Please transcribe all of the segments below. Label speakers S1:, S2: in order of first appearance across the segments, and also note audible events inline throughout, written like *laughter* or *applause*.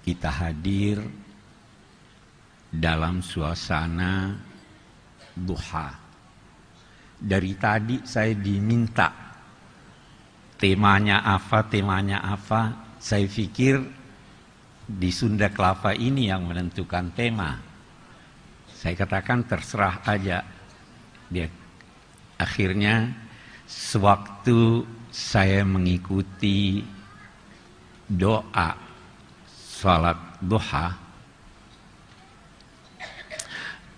S1: kita hadir dalam suasana duha. Dari tadi saya diminta temanya apa, temanya apa. Saya pikir di Sunda Kelapa ini yang menentukan tema. Saya katakan terserah aja. Dia akhirnya sewaktu saya mengikuti doa salat duha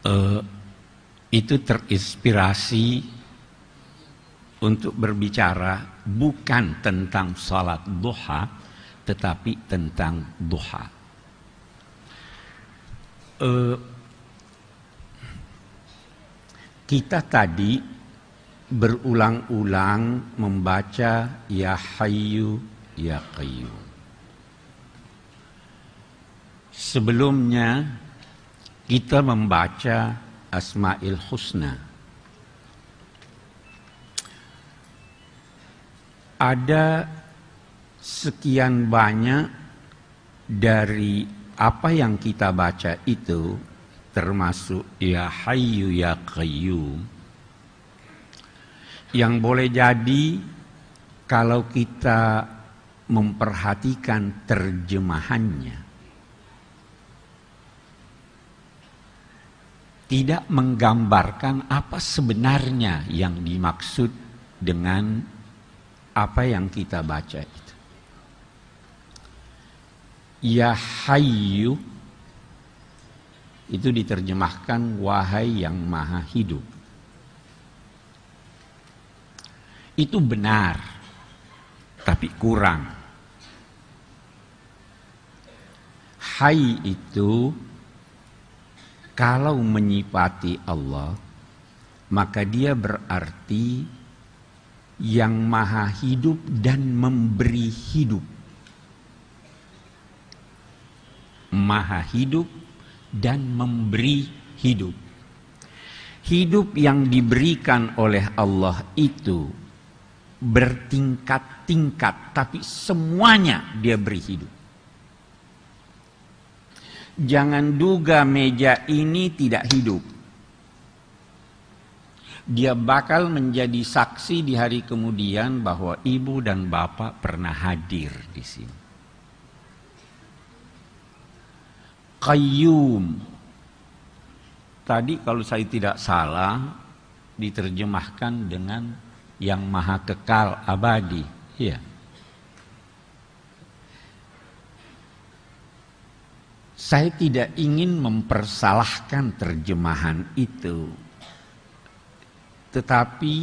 S1: uh, itu terinspirasi untuk berbicara bukan tentang salat duha tetapi tentang duha. Uh, kita tadi berulang-ulang membaca Ya Hayyu Ya Qayyum. Sebelumnya kita membaca Asmaul Husna. Ada sekian banyak dari apa yang kita baca itu termasuk Ya Hayyu Ya Qayyum yang boleh jadi kalau kita memperhatikan terjemahannya tidak menggambarkan apa sebenarnya yang dimaksud dengan apa yang kita baca itu. Ya Hayyu itu diterjemahkan wahai yang maha hidup. itu benar, tapi kurang. Hai itu kalau menyipati Allah, maka dia berarti yang maha hidup dan memberi hidup. Maha hidup dan memberi hidup. Hidup yang diberikan oleh Allah itu bertingkat-tingkat, tapi semuanya dia beri hidup. Jangan duga meja ini tidak hidup. Dia bakal menjadi saksi di hari kemudian bahwa ibu dan bapak pernah hadir di sini. Qayyum. Tadi kalau saya tidak salah diterjemahkan dengan yang maha kekal abadi. Iya. Saya tidak ingin mempersalahkan terjemahan itu. Tetapi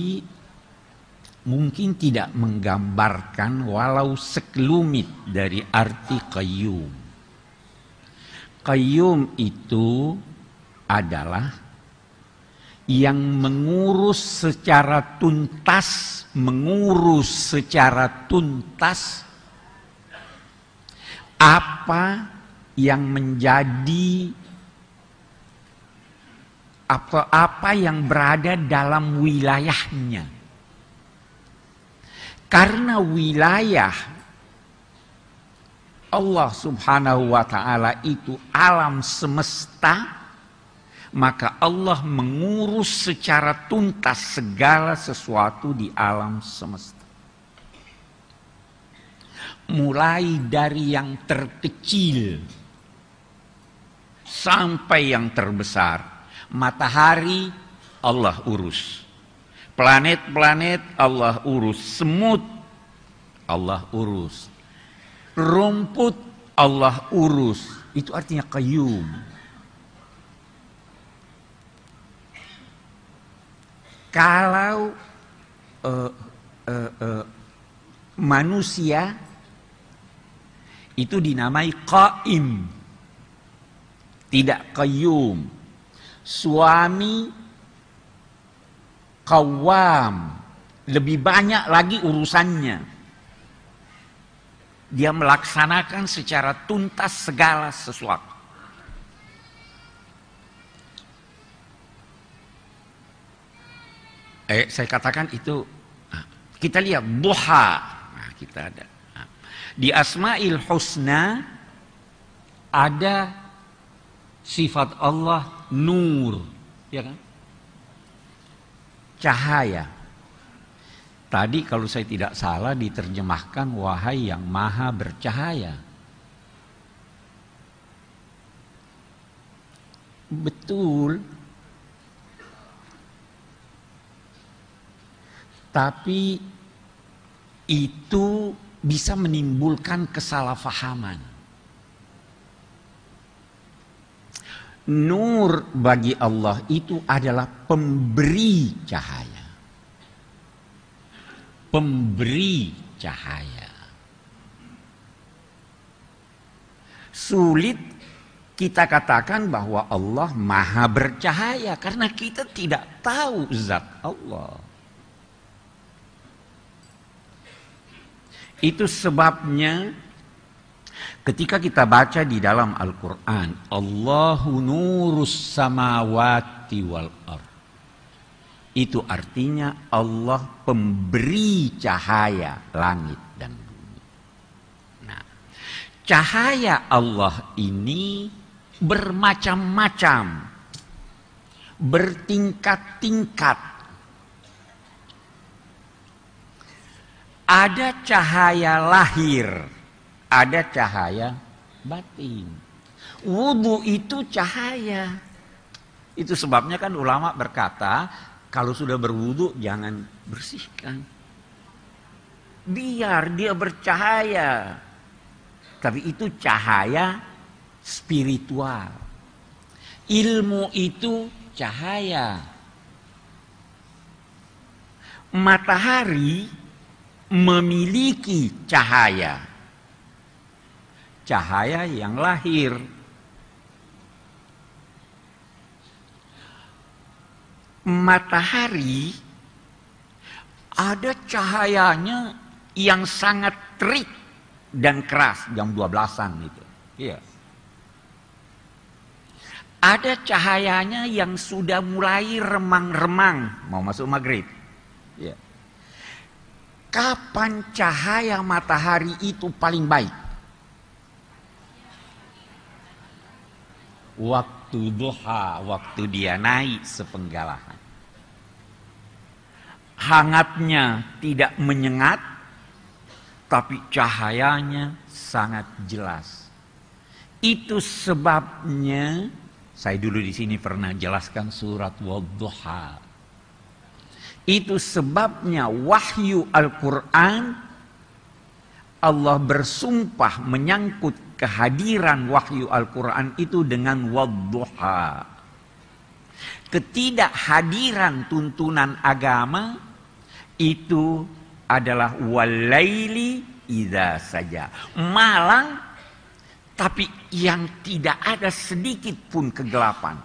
S1: mungkin tidak menggambarkan walau sekelumit dari arti qayyum. Qayyum itu adalah yang mengurus secara tuntas, mengurus secara tuntas apa yang menjadi apa apa yang berada dalam wilayahnya. Karena wilayah Allah Subhanahu wa taala itu alam semesta maka Allah mengurus secara tuntas segala sesuatu di alam semesta. Mulai dari yang terkecil sampai yang terbesar. Matahari Allah urus. Planet-planet Allah urus. Semut Allah urus. Rumput Allah urus. Itu artinya kayyum kalau uh, uh, uh, manusia itu dinamai qaim tidak qayyum. Suami kawam lebih banyak lagi urusannya. Dia melaksanakan secara tuntas segala sesuatu. Eh, saya katakan itu ah, kita lihat duha. Nah, kita ada. Ah. di asmail husna ada sifat Allah nur, ya kan? Cahaya. Tadi kalau saya tidak salah diterjemahkan wahai yang maha bercahaya. Betul. Tapi itu bisa menimbulkan kesalahpahaman. Nur bagi Allah itu adalah pemberi cahaya. Pemberi cahaya. Sulit kita katakan bahwa Allah maha bercahaya karena kita tidak tahu zat Allah. Itu sebabnya ketika kita baca di dalam Al-Quran, Allahu nurus samawati wal ard. Itu artinya Allah pemberi cahaya langit dan bumi. Nah, cahaya Allah ini bermacam-macam, bertingkat-tingkat Ada cahaya lahir, ada cahaya batin. Wudhu itu cahaya. Itu sebabnya kan ulama berkata, kalau sudah berwudhu jangan bersihkan. Biar dia bercahaya. Tapi itu cahaya spiritual. Ilmu itu cahaya. Matahari memiliki cahaya. Cahaya yang lahir. Matahari ada cahayanya yang sangat terik dan keras jam 12-an itu. Iya. Ada cahayanya yang sudah mulai remang-remang mau masuk maghrib. Iya. Kapan cahaya matahari itu paling baik? Waktu duha, waktu dia naik sepenggalahan. Hangatnya tidak menyengat, tapi cahayanya sangat jelas. Itu sebabnya saya dulu di sini pernah jelaskan surat Wadduha itu sebabnya wahyu Al-Quran Allah bersumpah menyangkut kehadiran wahyu Al-Quran itu dengan wadduha. Ketidakhadiran tuntunan agama itu adalah walaili idza saja. Malang tapi yang tidak ada sedikit pun kegelapan.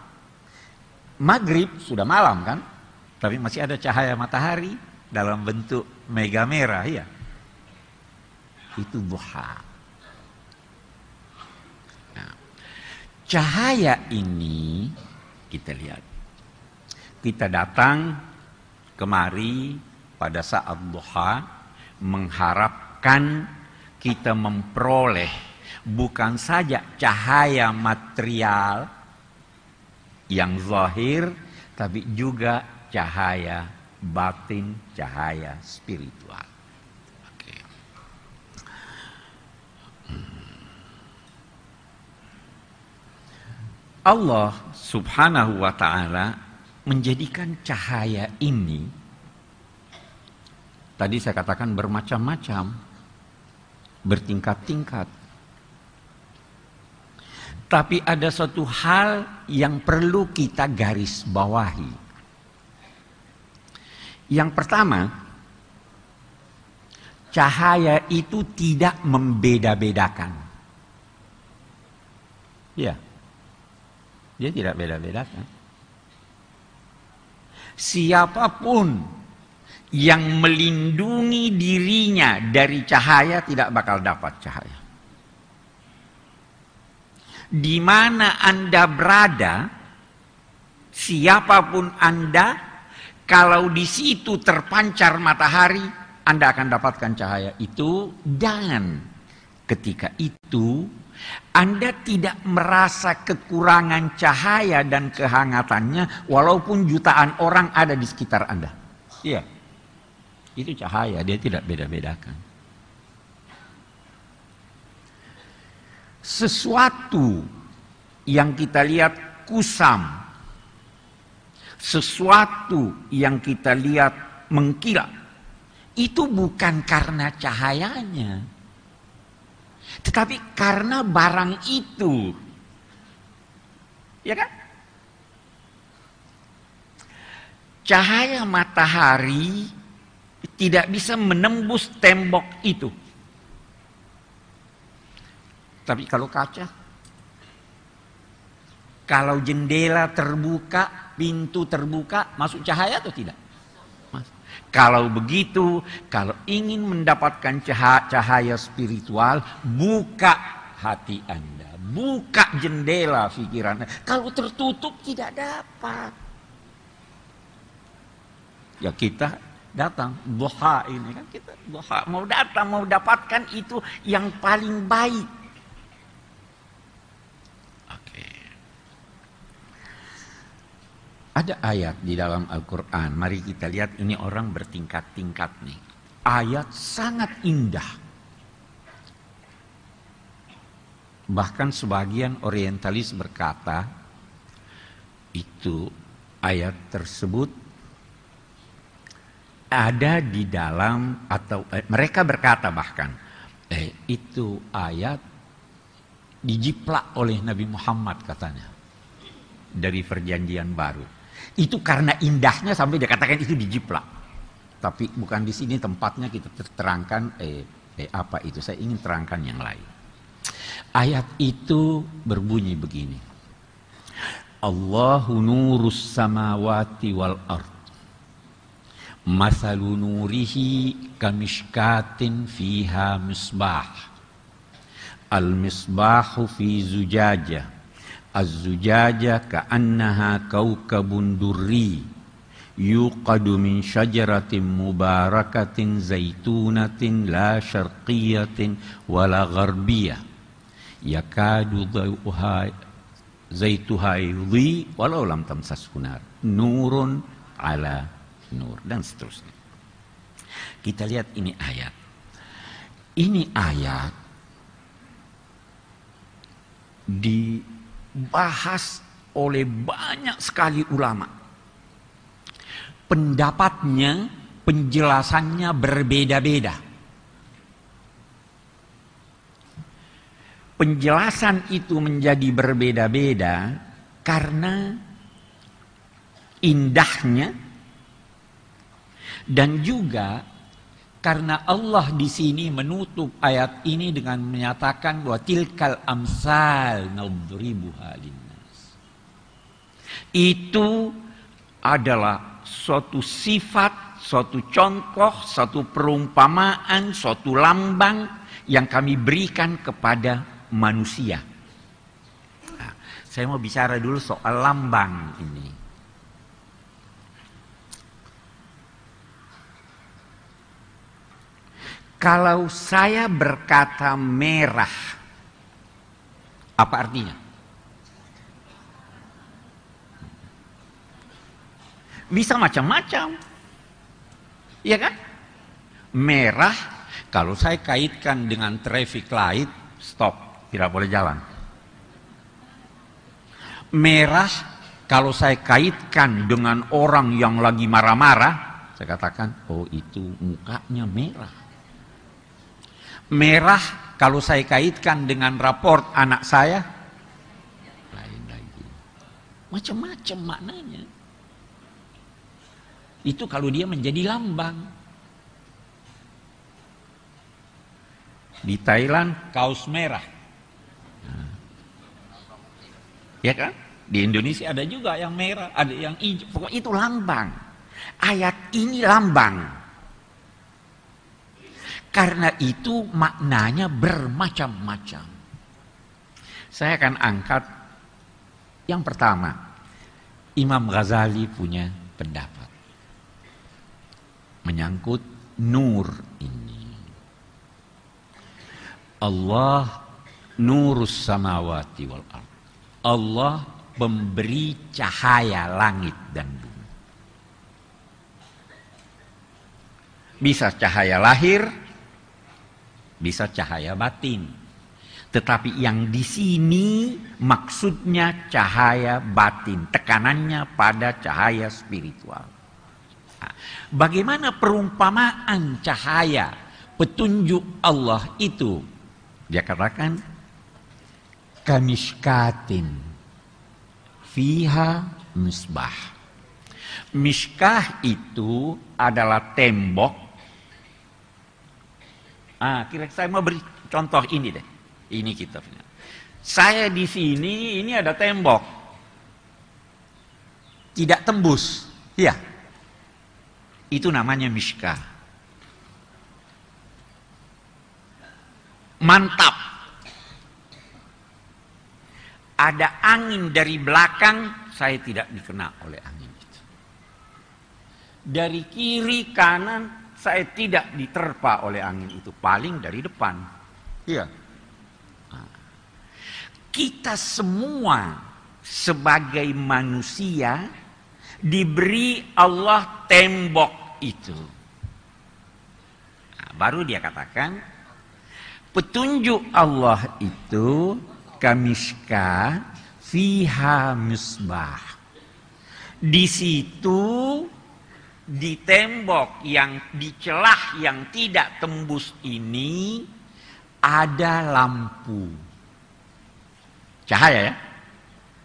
S1: Maghrib sudah malam kan? Tapi masih ada cahaya matahari dalam bentuk mega merah ya. Itu duha. Cahaya ini kita lihat. Kita datang kemari pada saat duha mengharapkan kita memperoleh bukan saja cahaya material yang zahir tapi juga cahaya batin, cahaya spiritual. Oke. Allah subhanahu wa ta'ala menjadikan cahaya ini tadi saya katakan bermacam-macam bertingkat-tingkat. Tapi ada satu hal yang perlu kita garis bawahi. Yang pertama, cahaya itu tidak membeda-bedakan. Ya, dia tidak beda-bedakan. Siapa pun yang melindungi dirinya dari cahaya tidak bakal dapat cahaya. Di mana Anda berada, siapa pun Anda, kalau di situ terpancar matahari, Anda akan dapatkan cahaya itu dan ketika itu Anda tidak merasa kekurangan cahaya dan kehangatannya walaupun jutaan orang ada di sekitar Anda. Iya. Itu cahaya, dia tidak beda-bedakan. Sesuatu yang kita lihat kusam, sesuatu yang kita lihat mengkilat, itu bukan karena cahayanya, tetapi karena barang itu. Ya kan? Cahaya matahari tidak bisa menembus tembok itu. Tapi kalau kaca, kalau jendela terbuka, pintu terbuka, masuk cahaya atau tidak? Kalau begitu, kalau ingin mendapatkan cahaya, spiritual, buka hati Anda. Buka jendela pikiran. Kalau tertutup tidak dapat. Ya kita datang duha ini kan kita duha mau datang mau dapatkan itu yang paling baik ada ayat di dalam Al-Quran. Mari kita lihat ini orang bertingkat-tingkat nih. Ayat sangat indah. Bahkan sebagian orientalis berkata itu ayat tersebut ada di dalam atau eh, mereka berkata bahkan eh, itu ayat dijiplak oleh Nabi Muhammad katanya dari perjanjian baru. Itu karena indahnya sampai dia katakan itu dijiplak. Tapi bukan di sini tempatnya kita terangkan eh, eh apa itu. Saya ingin terangkan yang lain. Ayat itu berbunyi begini. Allahu nurus samawati wal ard Masalu nurihi kamishkatin fiha misbah. Al-misbahu fi zujaja. Az-zujaja ka'annaha kawkabun durri. Yuqadu min syajaratin mubarakatin zaitunatin la syarqiyatin wala gharbiyah. Yakadu dhauha zaituha yudhi walau lam tamsas hunar. Nurun ala nur dan seterusnya. Kita lihat ini ayat. Ini ayat dibahas oleh banyak sekali ulama. Pendapatnya, penjelasannya berbeda-beda. Penjelasan itu menjadi berbeda-beda karena indahnya dan juga karena Allah di sini menutup ayat ini dengan menyatakan bahwa tilkal amsal nadribuha linnas. Itu adalah suatu sifat, suatu contoh, suatu perumpamaan, suatu lambang yang kami berikan kepada manusia. Nah, saya mau bicara dulu soal lambang ini. Kalau saya berkata merah, apa artinya? Bisa macam-macam. Iya kan? Merah, kalau saya kaitkan dengan traffic light, stop, tidak boleh jalan. Merah, kalau saya kaitkan dengan orang yang lagi marah-marah, saya katakan, oh itu mukanya merah merah kalau saya kaitkan dengan raport anak saya? Lain lagi. Macam-macam maknanya. Itu kalau dia menjadi lambang. Di Thailand kaos merah. Ya kan? Di Indonesia ada juga yang merah ada yang hijau. Pokoknya itu lambang. Ayat ini lambang karena itu maknanya bermacam-macam. Saya akan angkat yang pertama. Imam Ghazali punya pendapat. Menyangkut nur ini. Allah nurus samawati wal ard. Allah memberi cahaya langit dan bumi. Bisa cahaya lahir, bisa cahaya batin. Tetapi yang di sini maksudnya cahaya batin, tekanannya pada cahaya spiritual. Nah, bagaimana perumpamaan cahaya petunjuk Allah itu? Dia katakan kamiskatin fiha misbah. Miskah itu adalah tembok. Ah, kira saya mau beri contoh ini deh. Ini kitabnya. Saya di sini, ini ada tembok. Tidak tembus. Ya. Itu namanya miskah. Mantap. Ada angin dari belakang, saya tidak dikena oleh angin itu. Dari kiri kanan, saya tidak diterpa oleh angin itu. Paling dari depan. Iya. Nah. Kita semua sebagai manusia diberi Allah tembok itu. Nah, baru dia katakan petunjuk Allah itu kamiska fiha misbah. Di situ di tembok yang di celah yang tidak tembus ini ada lampu. Cahaya ya?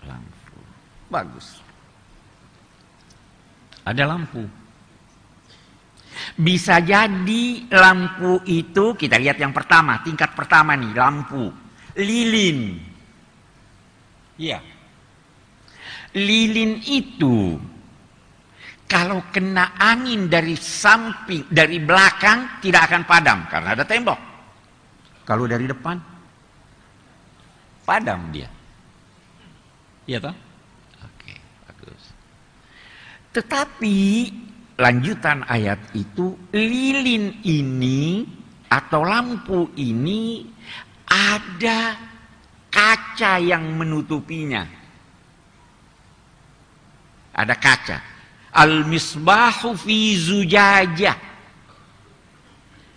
S1: Lampu. Bagus. Ada lampu. Bisa jadi lampu itu, kita lihat yang pertama, tingkat pertama nih, lampu. Lilin. Iya. Lilin itu kalau kena angin dari samping, dari belakang tidak akan padam karena ada tembok. Kalau dari depan padam dia. Iya toh? Oke, bagus. Tetapi lanjutan ayat itu lilin ini atau lampu ini ada kaca yang menutupinya. Ada kaca. Al-misbahu fi zujajah.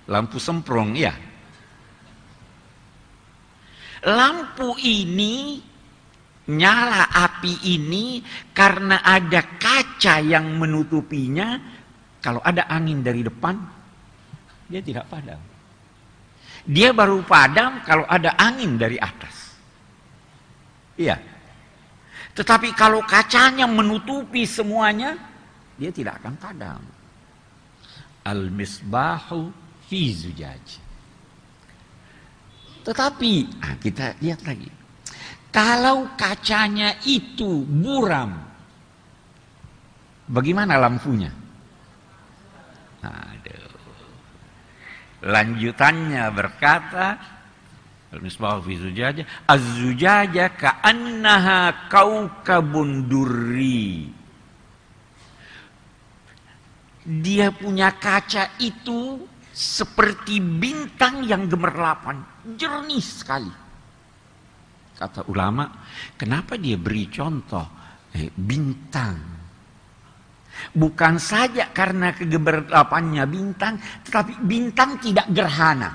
S1: Lampu semprong ya. Lampu ini nyala api ini karena ada kaca yang menutupinya. Kalau ada angin dari depan, dia tidak padam. Dia baru padam kalau ada angin dari atas. Iya. Tetapi kalau kacanya menutupi semuanya, dia tidak akan padam. Al-misbahu fi zujaj. Tetapi, nah kita lihat lagi. Kalau kacanya itu buram, bagaimana lampunya? Aduh. Lanjutannya berkata, Al-misbah fi zujaja. Az-zujaja ka'annaha kaukabun durri. Dia punya kaca itu seperti bintang yang gemerlapan. Jernih sekali. Kata ulama, kenapa dia beri contoh eh, bintang? Bukan saja karena kegemerlapannya bintang, tetapi bintang tidak gerhana.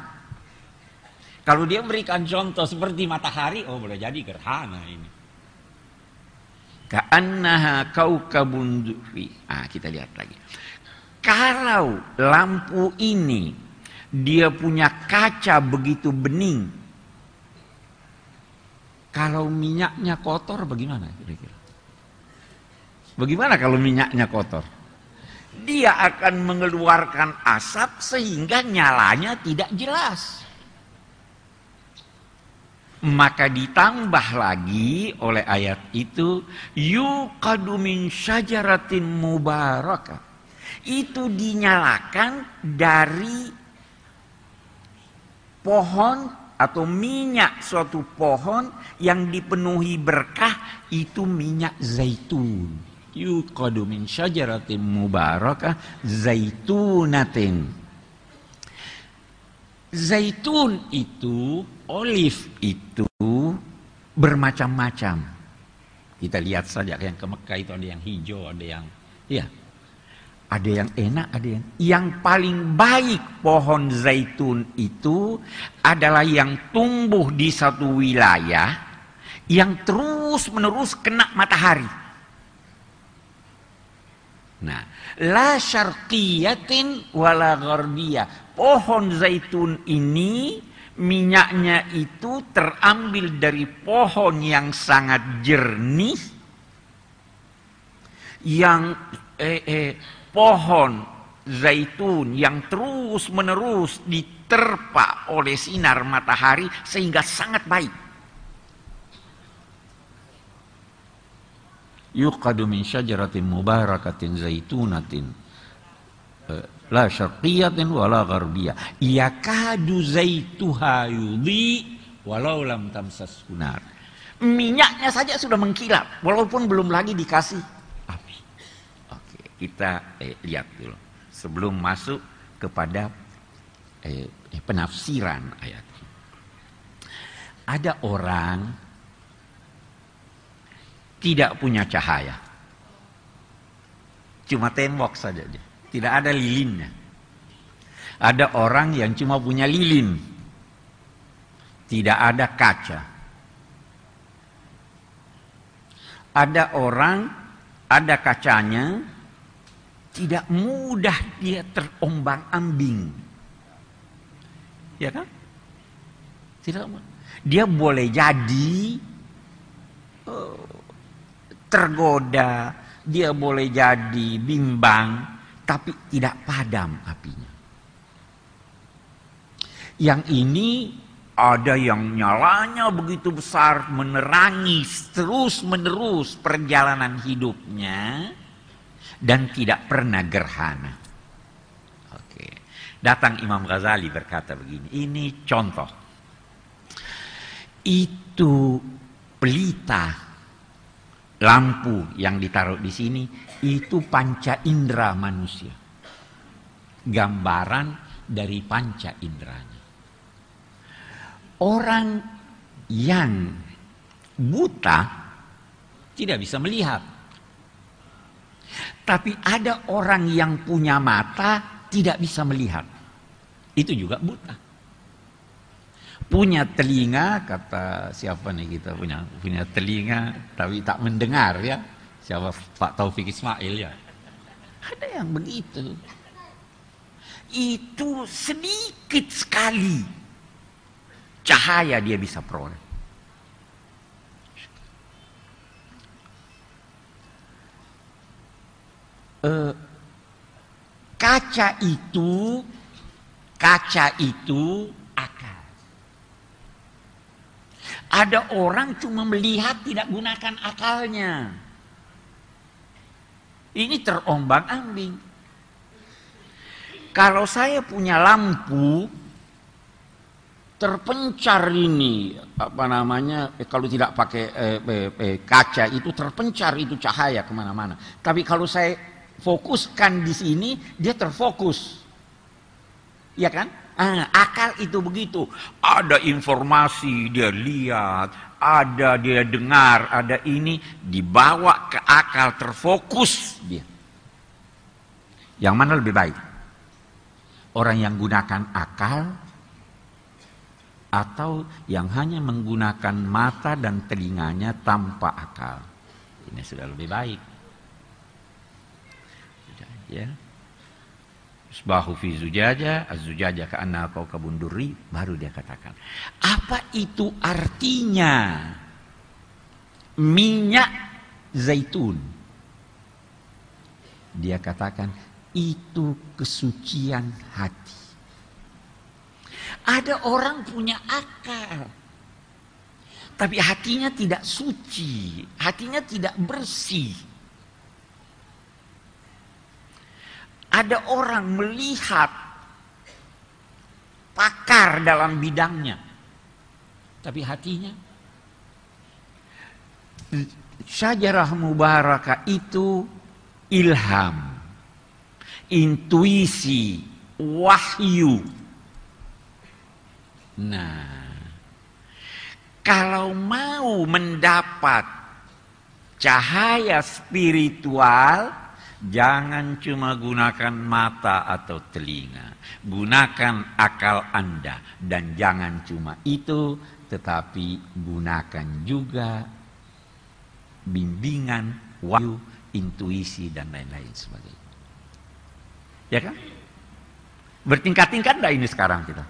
S1: Kalau dia memberikan contoh seperti matahari, oh boleh jadi gerhana ini. Ka'annaha kaukabun duri. Ah, kita lihat lagi. Kalau lampu ini dia punya kaca begitu bening. Kalau minyaknya kotor bagaimana kira-kira? Bagaimana kalau minyaknya kotor? Dia akan mengeluarkan asap sehingga nyalanya tidak jelas. Maka ditambah lagi oleh ayat itu yuqadu min syajaratin mubarakah. Itu dinyalakan dari pohon atau minyak suatu pohon yang dipenuhi berkah itu minyak zaitun. Yuqadu min syajaratin mubarakah zaitunatin. Zaitun itu olive itu bermacam-macam. Kita lihat saja yang ke Mekah itu ada yang hijau, ada yang ya. Ada yang enak, ada yang yang paling baik pohon zaitun itu adalah yang tumbuh di satu wilayah yang terus-menerus kena matahari. Nah, la syarqiyatin wala gharbiyah. Pohon zaitun ini minyaknya itu terambil dari pohon yang sangat jernih yang eh, eh, pohon zaitun yang terus menerus diterpa oleh sinar matahari sehingga sangat baik yuqadu min syajaratin mubarakatin zaitunatin eh, La syarqiyatin wala gharbiyah. Yakadu zaituha yudhi walau lam tamsas. Minyaknya saja sudah mengkilap walaupun belum lagi dikasih kita eh, lihat dulu sebelum masuk kepada eh, eh, penafsiran ayat. Ada orang tidak punya cahaya. Cuma tembok saja dia. Tidak ada lilinnya. Ada orang yang cuma punya lilin. Tidak ada kaca. Ada orang, ada kacanya, tidak mudah dia terombang ambing. Ya kan? Tidak Dia boleh jadi oh, tergoda, dia boleh jadi bimbang, tapi tidak padam apinya. Yang ini ada yang nyalanya begitu besar menerangi terus menerus perjalanan hidupnya dan tidak pernah gerhana. Oke. Datang Imam Ghazali berkata begini, ini contoh. Itu pelita lampu yang ditaruh di sini itu panca indera manusia. Gambaran dari panca inderanya. Orang yang buta tidak bisa melihat. Tapi ada orang yang punya mata tidak bisa melihat. Itu juga buta. Punya telinga, kata siapa nih kita punya punya telinga tapi tak mendengar ya Siapa Pak Taufik Ismail ya? Ada yang begitu. Itu sedikit sekali cahaya dia bisa peroleh. Uh, kaca itu kaca itu akal. Ada orang cuma melihat tidak gunakan akalnya. Ini terombang-ambing. Kalau saya punya lampu terpencar ini apa namanya eh, kalau tidak pakai eh, eh, eh, kaca itu terpencar itu cahaya ke mana-mana. Tapi kalau saya fokuskan di sini dia terfokus, ya kan? Ah, akal itu begitu. Ada informasi dia lihat, ada dia dengar, ada ini dibawa ke akal terfokus dia. Yang mana lebih baik? Orang yang gunakan akal atau yang hanya menggunakan mata dan telinganya tanpa akal. Ini sudah lebih baik. Ya. Bahu fi zujaja, az-zujaja ka'anna kau kabunduri, baru dia katakan. Apa itu artinya minyak zaitun? Dia katakan itu kesucian hati. Ada orang punya akal. Tapi hatinya tidak suci, hatinya tidak bersih. Ada orang melihat pakar dalam bidangnya. Tapi hatinya syajarah mubarakah itu ilham, intuisi, wahyu. Nah, kalau mau mendapat cahaya spiritual, jangan cuma gunakan mata atau telinga, gunakan akal Anda, dan jangan cuma itu, tetapi gunakan juga bimbingan, wahyu, intuisi, dan lain-lain sebagainya. Ya kan? Bertingkat-tingkat enggak ini sekarang kita?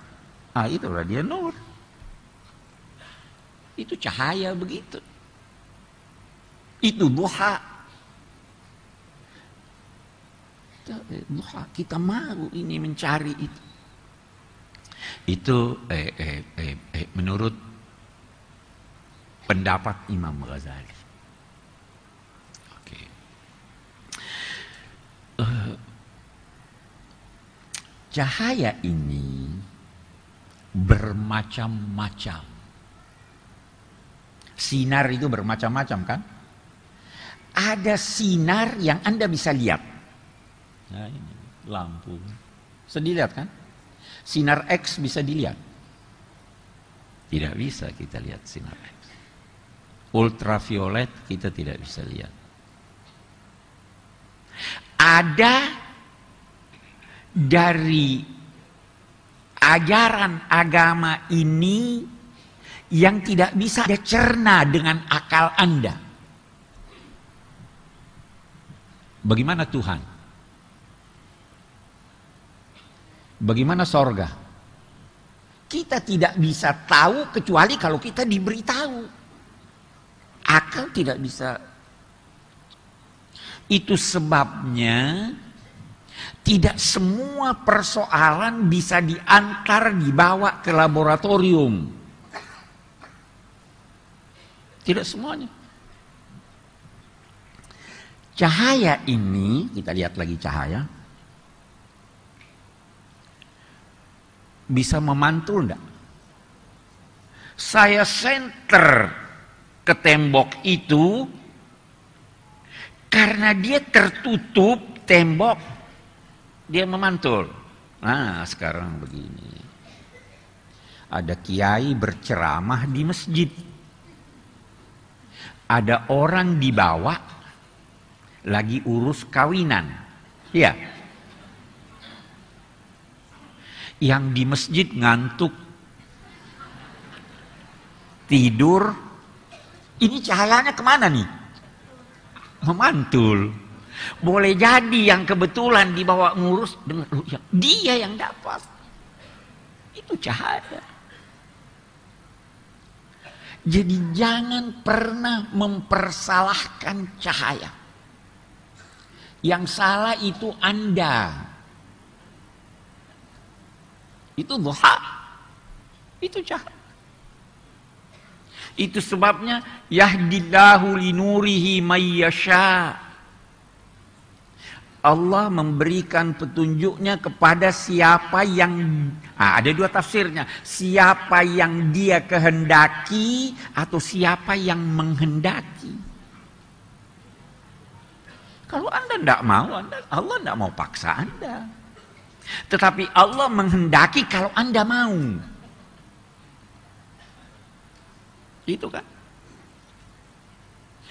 S1: Ah, itulah dia nur. Itu cahaya begitu. Itu duha. Duha. Kita mau ini mencari itu. Itu eh, eh, eh, eh, menurut pendapat Imam Ghazali. Oke. Uh, cahaya ini bermacam-macam. Sinar itu bermacam-macam kan? Ada sinar yang Anda bisa lihat. Nah ini lampu. Sedih lihat kan? Sinar X bisa dilihat. Tidak bisa kita lihat sinar X. Ultraviolet kita tidak bisa lihat. Ada dari ajaran agama ini yang tidak bisa dicerna dengan akal Anda. Bagaimana Tuhan? Bagaimana sorga? Kita tidak bisa tahu kecuali kalau kita diberitahu. Akal tidak bisa. Itu sebabnya tidak semua persoalan bisa diantar dibawa ke laboratorium. Tidak semuanya. Cahaya ini, kita lihat lagi cahaya. Bisa memantul enggak? Saya senter ke tembok itu karena dia tertutup tembok dia memantul. Nah, sekarang begini. Ada kiai berceramah di masjid. Ada orang dibawa lagi urus kawinan. Ya. Yang di masjid ngantuk tidur. Ini cahayanya ke mana nih? Memantul. Boleh jadi yang kebetulan dibawa ngurus dengan rukyah. Dia yang dapat. Itu cahaya. Jadi jangan pernah mempersalahkan cahaya. Yang salah itu Anda. Itu duha. Itu cahaya. Itu sebabnya yahdillahu linurihi mayyasha. Allah memberikan petunjuknya kepada siapa yang nah, ada dua tafsirnya siapa yang dia kehendaki atau siapa yang menghendaki kalau anda tidak mau anda, Allah tidak mau paksa anda tetapi Allah menghendaki kalau anda mau itu kan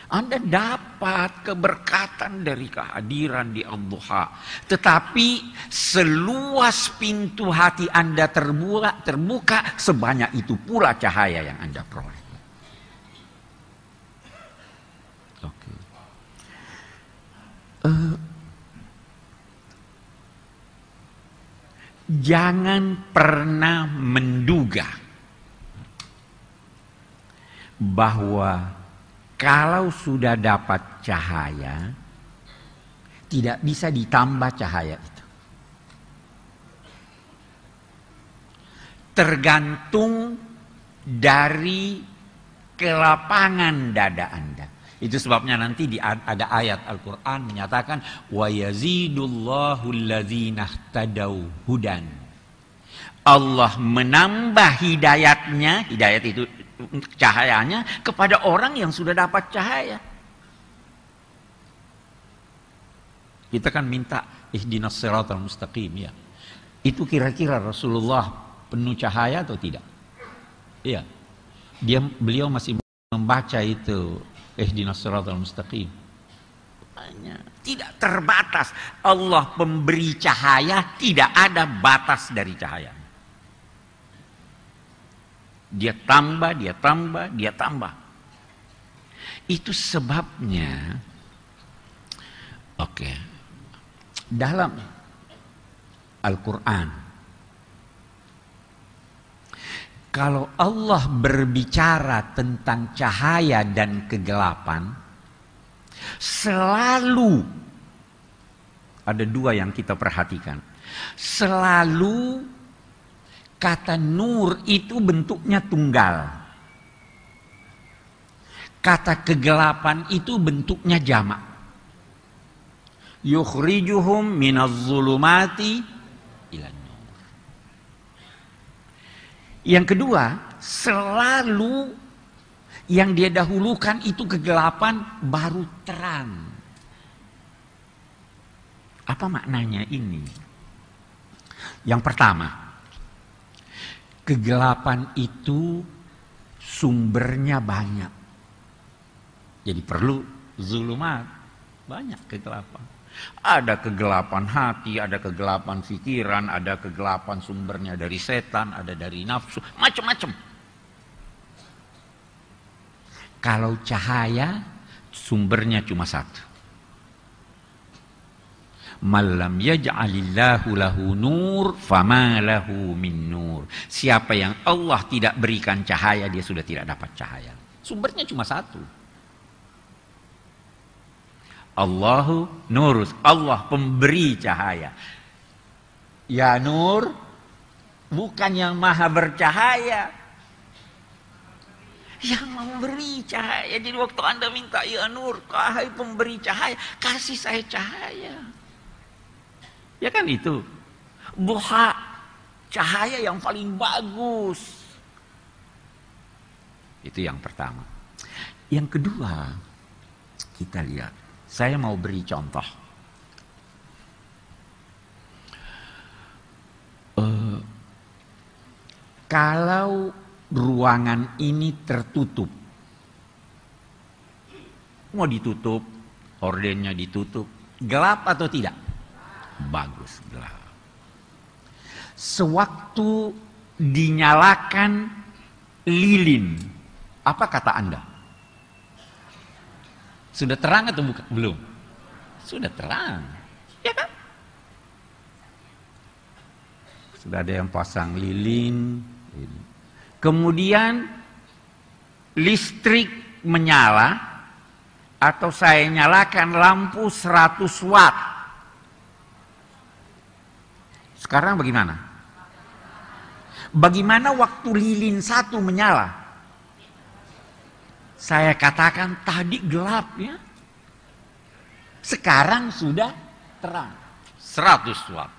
S1: anda dapat keberkatan dari kehadiran di Allah. Tetapi seluas pintu hati Anda terbuka, terbuka sebanyak itu pula cahaya yang Anda peroleh. Oke. Uh, jangan pernah menduga bahwa kalau sudah dapat cahaya, tidak bisa ditambah cahaya itu. Tergantung dari kelapangan dada Anda. Itu sebabnya nanti di, ada ayat Al-Quran menyatakan wa yazidullahu hudan. Allah menambah hidayatnya, hidayat itu cahayanya kepada orang yang sudah dapat cahaya. Kita kan minta ihdinas siratal mustaqim ya. Itu kira-kira Rasulullah penuh cahaya atau tidak? Iya. Dia beliau masih membaca itu eh siratal mustaqim. Tidak terbatas. Allah pemberi cahaya, tidak ada batas dari cahaya. Dia tambah, dia tambah, dia tambah. Itu sebabnya, oke, okay, dalam Al-Quran, kalau Allah berbicara tentang cahaya dan kegelapan, selalu ada dua yang kita perhatikan. Selalu kata nur itu bentuknya tunggal. Kata kegelapan itu bentuknya jamak. Yukhrijuhum minaz zulumati ilan. Yang kedua, selalu yang dia dahulukan itu kegelapan baru terang. Apa maknanya ini? Yang pertama, kegelapan itu sumbernya banyak. Jadi perlu zulumat, banyak kegelapan. Ada kegelapan hati, ada kegelapan pikiran, ada kegelapan sumbernya dari setan, ada dari nafsu, macam-macam. Kalau cahaya sumbernya cuma satu. Malam yaj'alillahu lahu nur fama lahu min nur. Siapa yang Allah tidak berikan cahaya dia sudah tidak dapat cahaya. Sumbernya cuma satu. Allahu nurus. Allah pemberi cahaya. Ya nur bukan yang maha bercahaya. Yang memberi cahaya. Jadi waktu anda minta ya nur, kahai pemberi cahaya, kasih saya cahaya. Ya kan itu. Buha cahaya yang paling bagus. Itu yang pertama. Yang kedua, kita lihat. Saya mau beri contoh. Uh, kalau ruangan ini tertutup, mau ditutup, ordennya ditutup, gelap atau tidak? bagus gelap. Sewaktu dinyalakan lilin, apa kata Anda? Sudah terang atau bukan? Belum. Sudah terang. Ya kan? Sudah ada yang pasang lilin. Kemudian listrik menyala atau saya nyalakan lampu 100 watt sekarang bagaimana? Bagaimana waktu lilin satu menyala? Saya katakan tadi gelap ya. Sekarang sudah terang. 100 watt.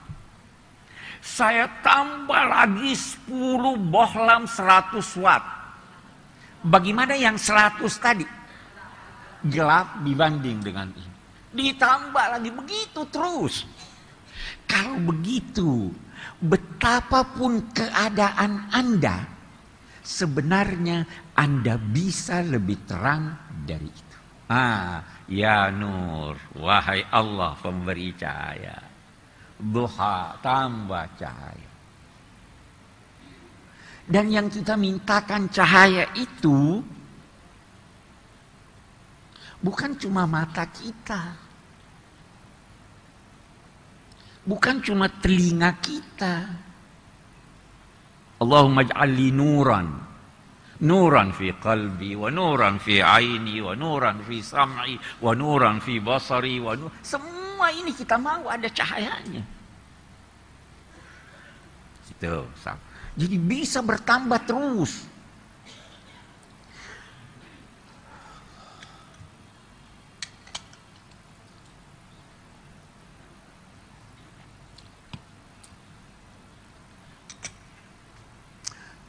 S1: Saya tambah lagi 10 bohlam 100 watt. Bagaimana yang 100 tadi? Gelap dibanding dengan ini. Ditambah lagi begitu terus. Kalau begitu, betapapun keadaan Anda, sebenarnya Anda bisa lebih terang dari itu. Ah, ya Nur, wahai Allah pemberi cahaya. Duha tambah cahaya. Dan yang kita mintakan cahaya itu bukan cuma mata kita bukan cuma telinga kita. Allahumma ij'alli nuran. Nuran fi qalbi wa nuran fi aini wa nuran fi sam'i wa nuran fi basari wa nur. Semua ini kita mau ada cahayanya. Itu. Jadi bisa bertambah terus.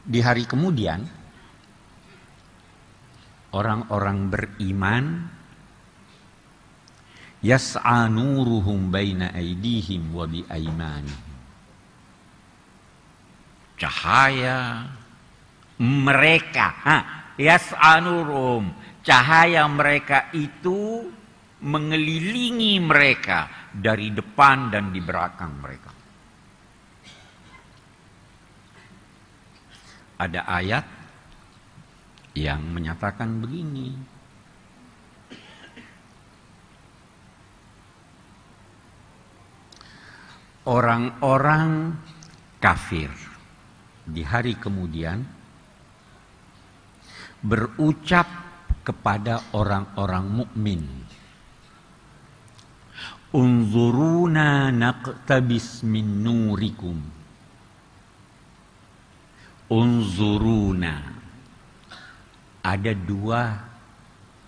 S1: Di hari kemudian orang-orang beriman yas'a nuruhum baina aidihim wa bi aymanihim. Cahaya mereka, ha, Yas'anurum. Cahaya mereka itu mengelilingi mereka dari depan dan di belakang mereka. Ada ayat yang menyatakan begini. Orang-orang kafir di hari kemudian berucap kepada orang-orang mukmin Unzuruna naqtabis min nurikum Unzuruna. Ada dua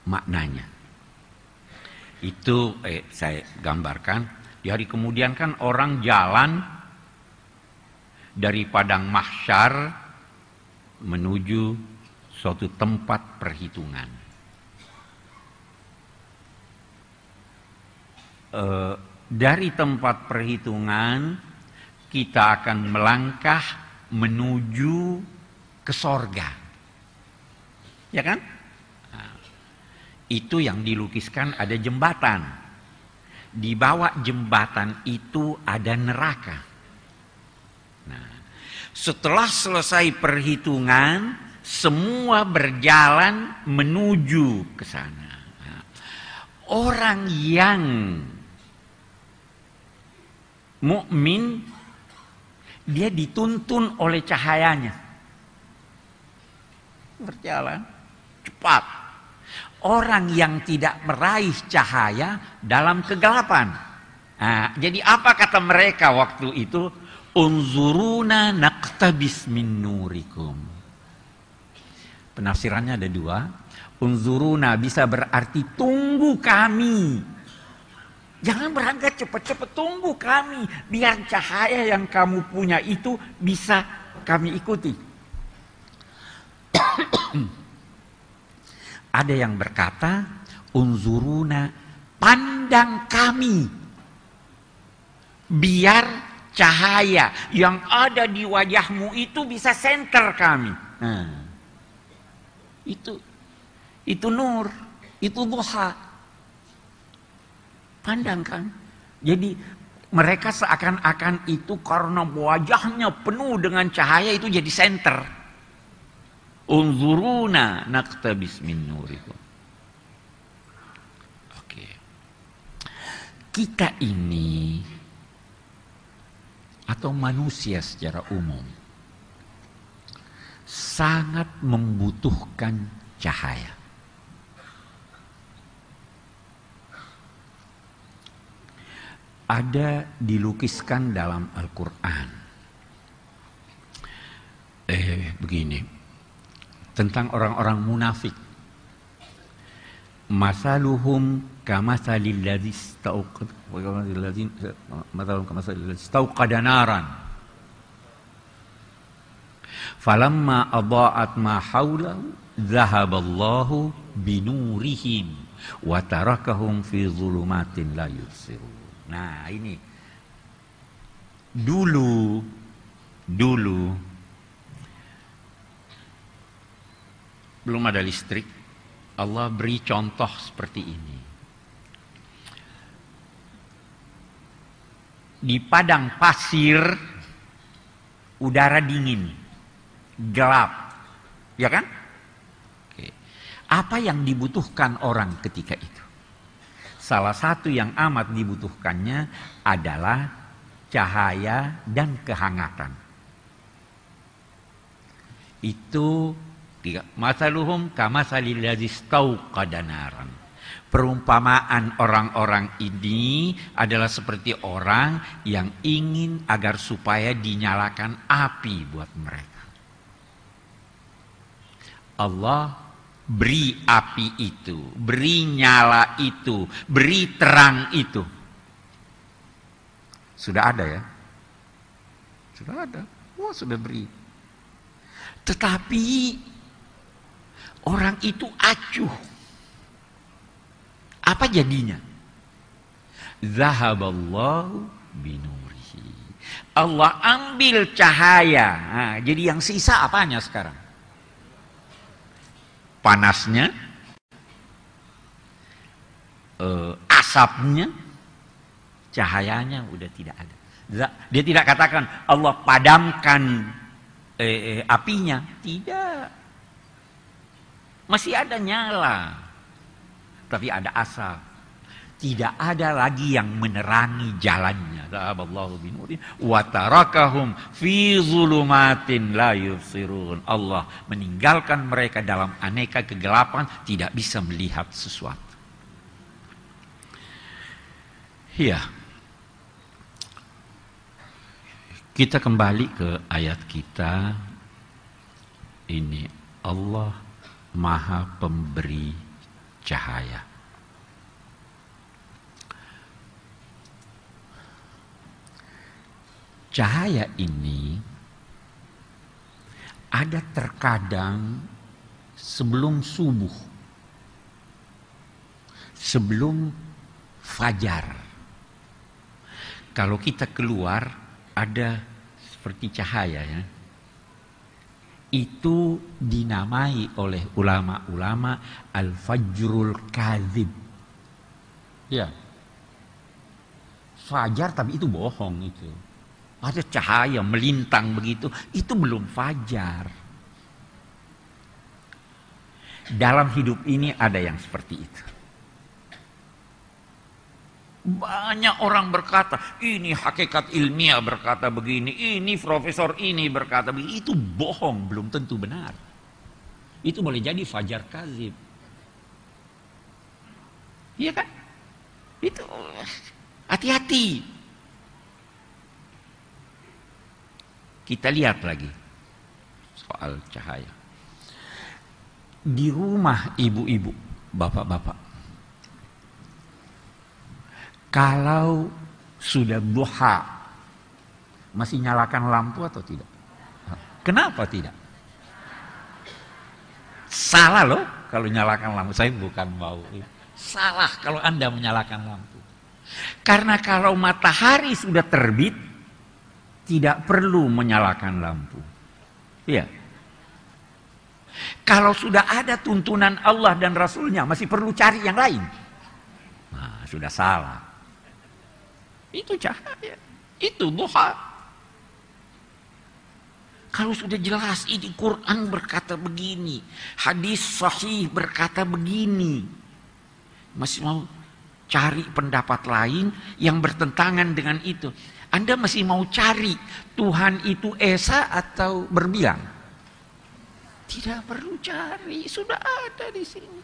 S1: maknanya. Itu eh, saya gambarkan. Di hari kemudian kan orang jalan Dari padang mahsyar Menuju suatu tempat perhitungan. Eh, dari tempat perhitungan kita akan melangkah menuju ke sorga. Ya kan? Nah, itu yang dilukiskan ada jembatan. Di bawah jembatan itu ada neraka. Nah, setelah selesai perhitungan, semua berjalan menuju ke sana. Nah, orang yang mukmin dia dituntun oleh cahayanya. Berjalan cepat. Orang yang tidak meraih cahaya dalam kegelapan. Nah, jadi apa kata mereka waktu itu? Unzuruna naqtabis min nurikum. Penafsirannya ada dua. Unzuruna bisa berarti tunggu kami Jangan berangkat cepat-cepat tunggu kami. Biar cahaya yang kamu punya itu bisa kami ikuti. *coughs* Ada yang berkata, unzuruna pandang kami. Biar cahaya yang ada di wajahmu itu bisa center kami. Nah, itu itu nur, itu duha. Pandang kan? Jadi mereka seakan-akan itu karena wajahnya penuh dengan cahaya itu jadi center. Unzuruna naktabis min nurikum. Oke. Kita ini atau manusia secara umum sangat membutuhkan cahaya. Ada dilukiskan dalam Al-Quran. Eh, begini. Tentang orang-orang munafik. Masaluhum kamasalil ladzi istauqada naran. Falamma adaat ma haulahu dhahaballahu binurihim wa tarakahum fi zulumatin la yusirun. Nah ini. Dulu dulu belum ada listrik Allah beri contoh seperti ini. Di padang pasir udara dingin gelap ya kan? Apa yang dibutuhkan orang ketika itu Salah satu yang amat dibutuhkannya adalah cahaya dan kehangatan. Itu masaluhum kamasalil kadanaran. Perumpamaan orang-orang ini adalah seperti orang yang ingin agar supaya dinyalakan api buat mereka. Allah Beri api itu, beri nyala itu, beri terang itu. Sudah ada ya? Sudah ada. Wah, sudah beri. Tetapi orang itu acuh. Apa jadinya? Zahaballahu binurihi. Allah ambil cahaya. Nah, jadi yang sisa apanya sekarang? Panasnya, eh, asapnya, cahayanya udah tidak ada. Dia tidak katakan Allah padamkan eh, eh, apinya, tidak. Masih ada nyala, tapi ada asap. Tidak ada lagi yang menerangi jalannya. Allahu binurin wa fi zulumatin la yusirun. Allah meninggalkan mereka dalam aneka kegelapan, tidak bisa melihat sesuatu. Iya. Kita kembali ke ayat kita. Ini Allah Maha Pemberi cahaya. Cahaya ini ada terkadang sebelum subuh, sebelum fajar. Kalau kita keluar ada seperti cahaya ya. Itu dinamai oleh ulama-ulama al-fajrul kadzib. Ya. Fajar tapi itu bohong itu. Ada cahaya melintang begitu, itu belum fajar. Dalam hidup ini ada yang seperti itu. Banyak orang berkata, ini hakikat ilmiah berkata begini, ini profesor ini berkata begini. Itu bohong, belum tentu benar. Itu boleh jadi fajar kazib. Iya kan? Itu hati-hati. Kita lihat lagi soal cahaya. Di rumah ibu-ibu, bapak-bapak. Kalau sudah duha, masih nyalakan lampu atau tidak? Kenapa tidak? Salah loh kalau nyalakan lampu. Saya bukan mau. Salah kalau Anda menyalakan lampu. Karena kalau matahari sudah terbit, tidak perlu menyalakan lampu. Iya. Kalau sudah ada tuntunan Allah dan Rasulnya, masih perlu cari yang lain. Nah, sudah salah. Itu cahaya. Itu duha. Kalau sudah jelas ini Quran berkata begini, hadis sahih berkata begini. Masih mau cari pendapat lain yang bertentangan dengan itu. Anda masih mau cari Tuhan itu esa atau berbilang? Tidak perlu cari, sudah ada di sini.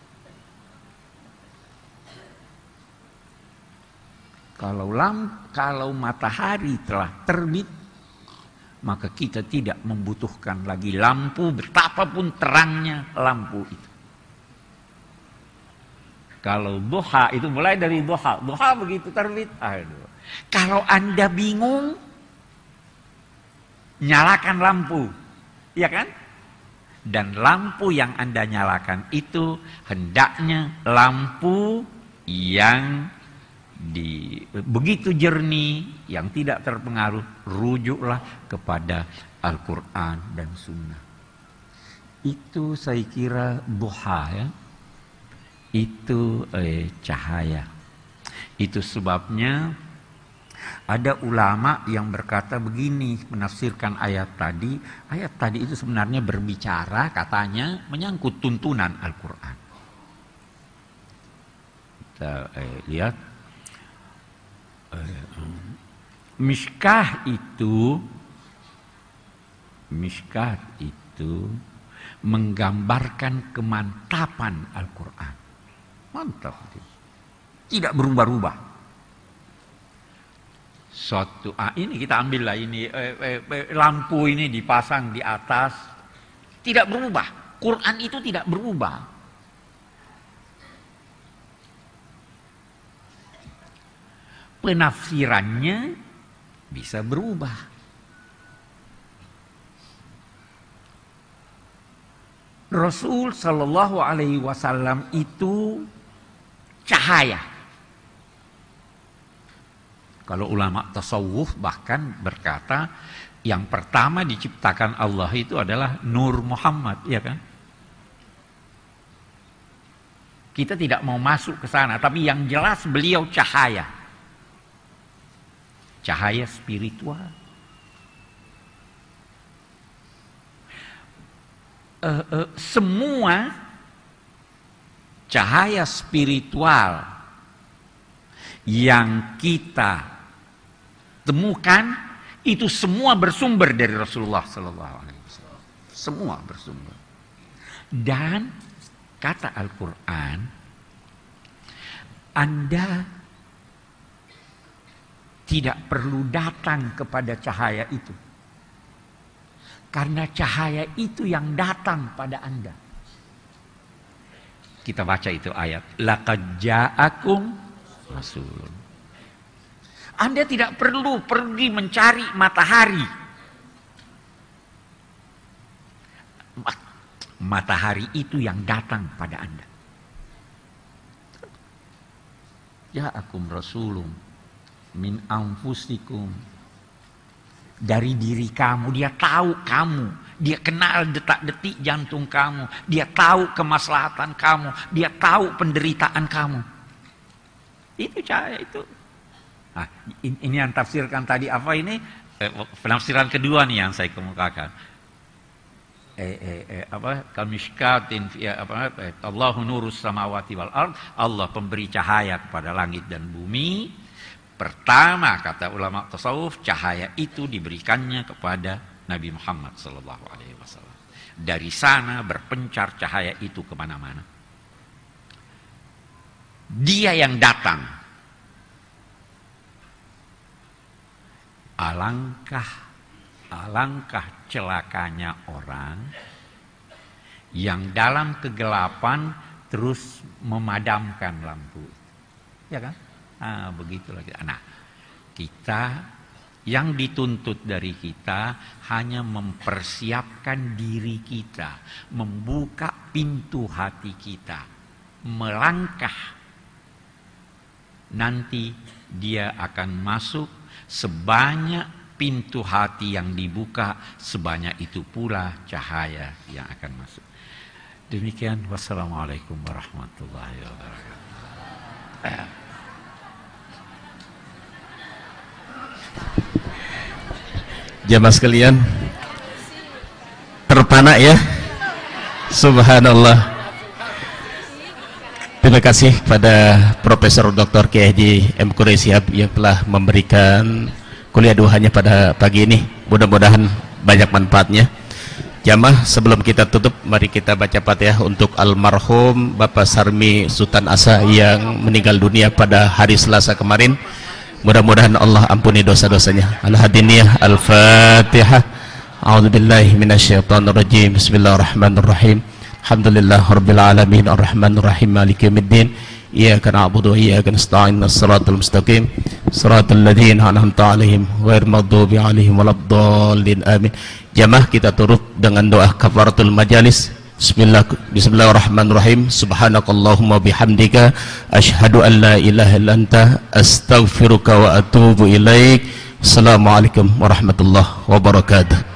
S1: Kalau lam, kalau matahari telah terbit, maka kita tidak membutuhkan lagi lampu betapapun terangnya lampu itu. Kalau duha itu mulai dari duha, duha begitu terbit, aduh kalau Anda bingung, nyalakan lampu. Ya kan? Dan lampu yang Anda nyalakan itu hendaknya lampu yang di begitu jernih yang tidak terpengaruh rujuklah kepada Al-Qur'an dan Sunnah. Itu saya kira buha ya. Itu eh, cahaya. Itu sebabnya ada ulama yang berkata begini menafsirkan ayat tadi. Ayat tadi itu sebenarnya berbicara katanya menyangkut tuntunan Al-Quran. Kita eh, lihat. Eh, miskah itu Miskah itu menggambarkan kemantapan Al-Quran. Mantap. Tidak berubah-ubah suatu ah, ini kita ambil lah ini. Eh, eh, eh, lampu ini dipasang di atas. Tidak berubah. Quran itu tidak berubah. Penafsirannya bisa berubah. Rasul Shallallahu Alaihi Wasallam itu cahaya kalau ulama tasawuf bahkan berkata yang pertama diciptakan Allah itu adalah Nur Muhammad, ya kan? Kita tidak mau masuk ke sana, tapi yang jelas beliau cahaya. Cahaya spiritual. Uh, uh, semua cahaya spiritual yang kita temukan itu semua bersumber dari Rasulullah Sallallahu Alaihi Wasallam. Semua bersumber. Dan kata Al-Quran, Anda tidak perlu datang kepada cahaya itu. Karena cahaya itu yang datang pada Anda. Kita baca itu ayat. Laqad ja'akum. Anda tidak perlu pergi mencari matahari. Matahari itu yang datang pada Anda. Ya akum rasulum min anfusikum. Dari diri kamu dia tahu kamu. Dia kenal detak-detik jantung kamu. Dia tahu kemaslahatan kamu. Dia tahu penderitaan kamu. Itu cahaya itu nah, ini yang tafsirkan tadi. Apa ini? Eh, penafsiran kedua nih yang saya kemukakan. Eh, eh, eh, apa? Kamishkatin ya, apa? Eh, Allahu nurus samawati wal ard. Allah pemberi cahaya kepada langit dan bumi. Pertama kata ulama tasawuf cahaya itu diberikannya kepada Nabi Muhammad sallallahu alaihi wasallam. Dari sana berpencar cahaya itu ke mana-mana. Dia yang datang alangkah Alangkah celakanya orang yang dalam kegelapan terus memadamkan lampu. Ya kan? Ah, begitulah kita. Nah, kita yang dituntut dari kita hanya mempersiapkan diri kita, membuka pintu hati kita, melangkah. Nanti dia akan masuk sebanyak pintu hati yang dibuka sebanyak itu pula cahaya yang akan masuk. Demikian wassalamualaikum warahmatullahi wabarakatuh.
S2: Jamaah sekalian terpana ya. Subhanallah. Terima kasih kepada Profesor Dr. Kiai M. Quraisyab yang telah memberikan kuliah duhanya pada pagi ini. Mudah-mudahan banyak manfaatnya. Jamaah sebelum kita tutup mari kita baca fatihah untuk almarhum Bapak Sarmi Sultan Asa yang meninggal dunia pada hari Selasa kemarin. Mudah-mudahan Allah ampuni dosa-dosanya. Al-hadiniyah al-fatihah. A'udzubillahi minasyaitonirrajim. Bismillahirrahmanirrahim alhamdulillah rabbil alamin arrahmanirrahim maliki yaumiddin إياك نعبد وإياك نستعين الصراط المستقيم صراط الذين أنعمت عليهم غير المغضوب عليهم ولا الضالين آمين Jamaah kita turut dengan doa kafaratul majalis Bismillah Bismillahirrahmanirrahim Subhanakallahumma bihamdika Ashhadu an la ilaha illa anta Astaghfiruka wa atubu ilaik Assalamualaikum warahmatullahi wabarakatuh